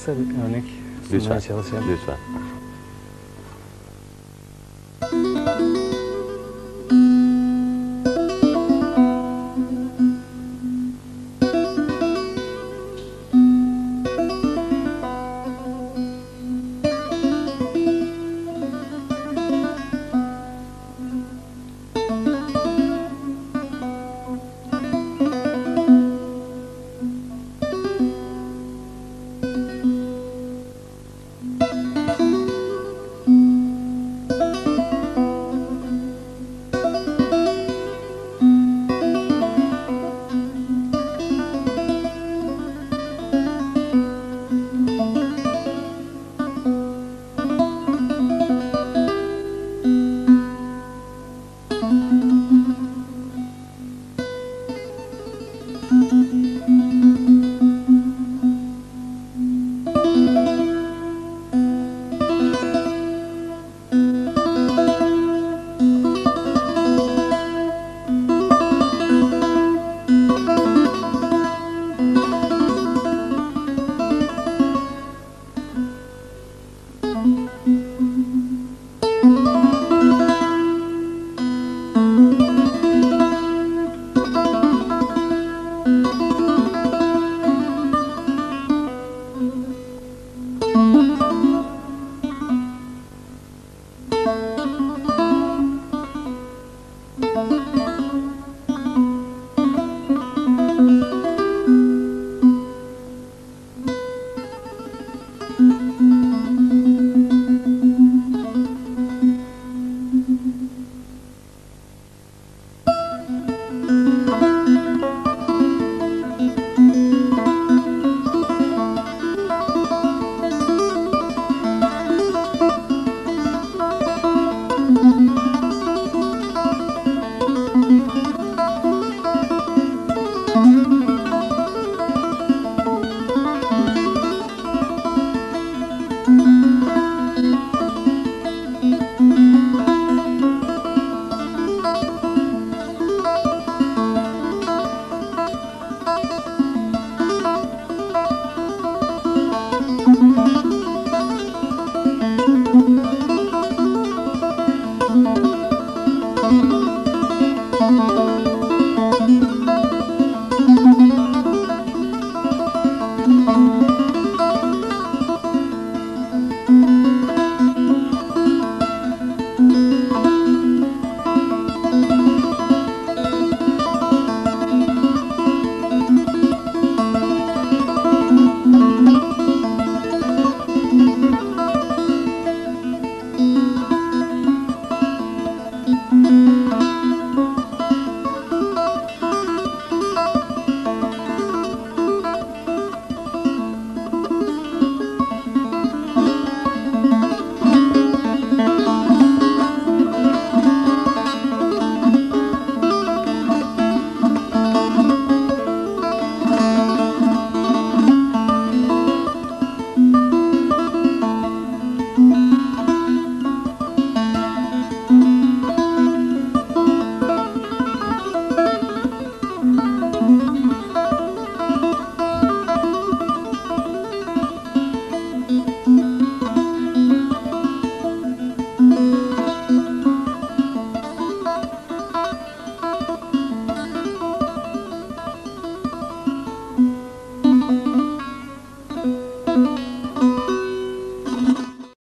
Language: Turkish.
kısa bir örnek Lütfen. sunmaya çalışayım. Lütfen. Mm-hmm.